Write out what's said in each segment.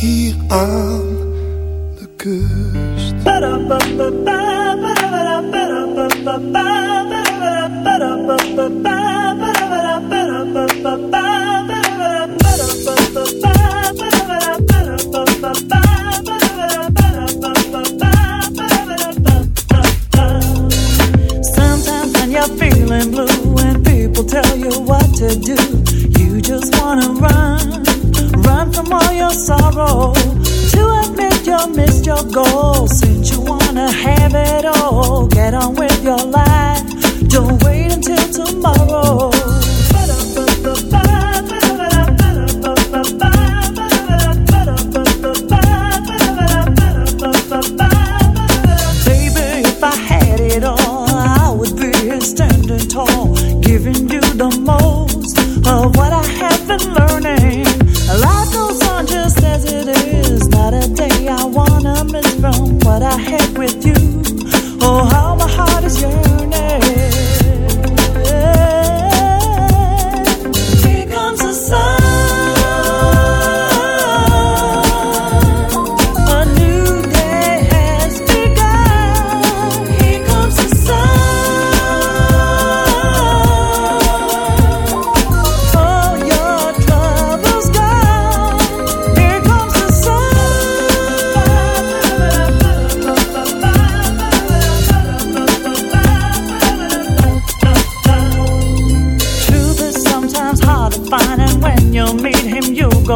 Hier aan de kust. Sometimes when you're feeling blue and people tell you what to do, you just wanna run, run from all your sorrow. To admit you missed your goal, since you wanna have it all, get on with your life. Don't wait until tomorrow.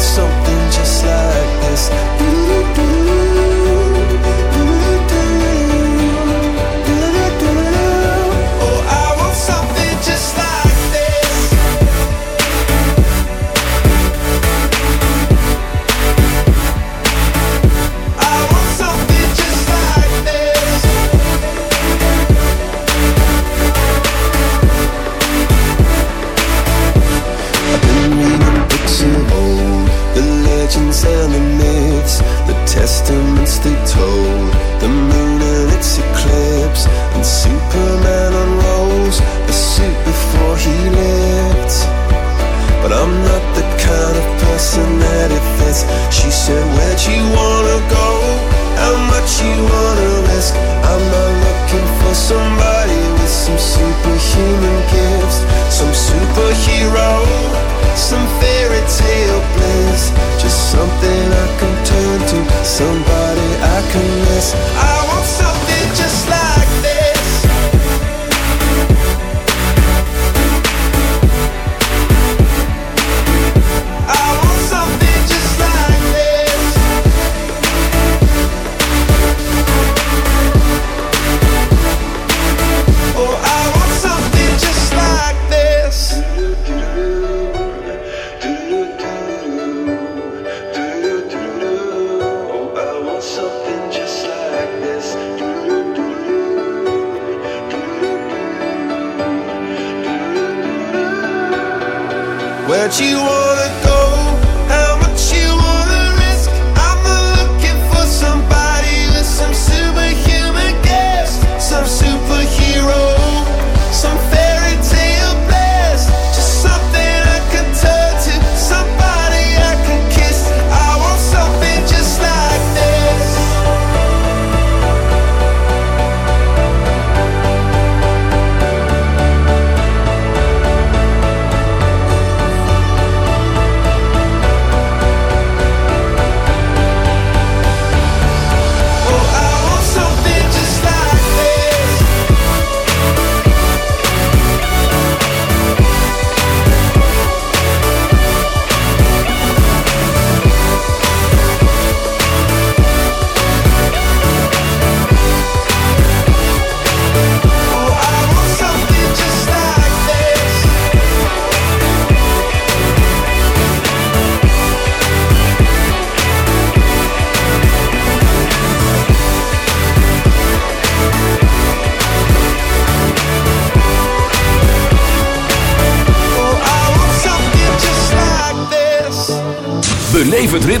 something just like this. Do-do-do, Oh,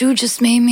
you just made me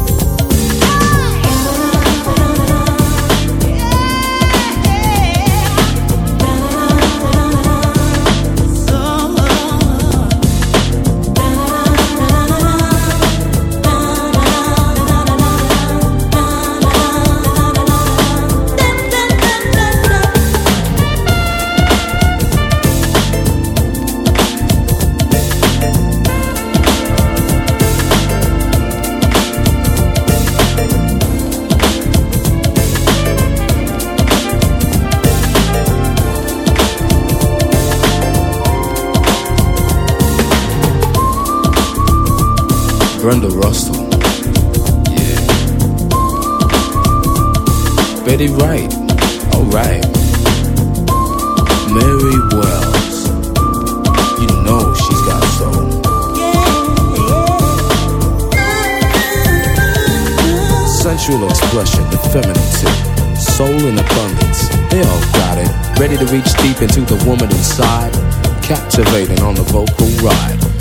Brenda Russell. Yeah. Betty Wright. Alright. Mary Wells. You know she's got soul. Sensual expression, the feminine soul in abundance. They all got it. Ready to reach deep into the woman inside. Captivating on the vocal ride.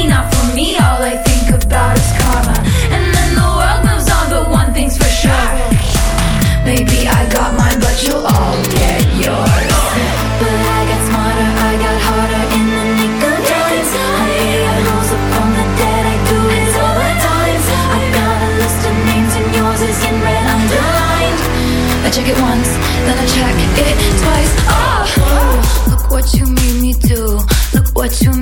not for me. All I think about is karma. And then the world moves on, but one thing's for sure. Maybe I got mine, but you'll all get yours. But I got smarter, I got harder in the nick of time. I the dead, I do it all the time. I got a list of names and yours is in red underlined. I check it once, then I check it twice. Oh, look what you made me do. Look what you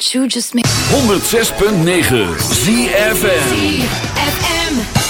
What you just made. 106.9 ZFM. Do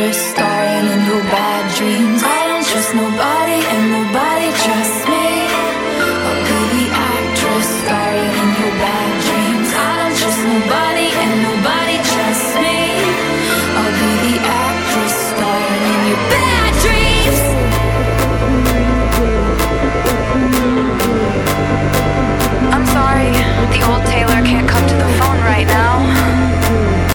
trust starring in your bad dreams. I don't trust nobody.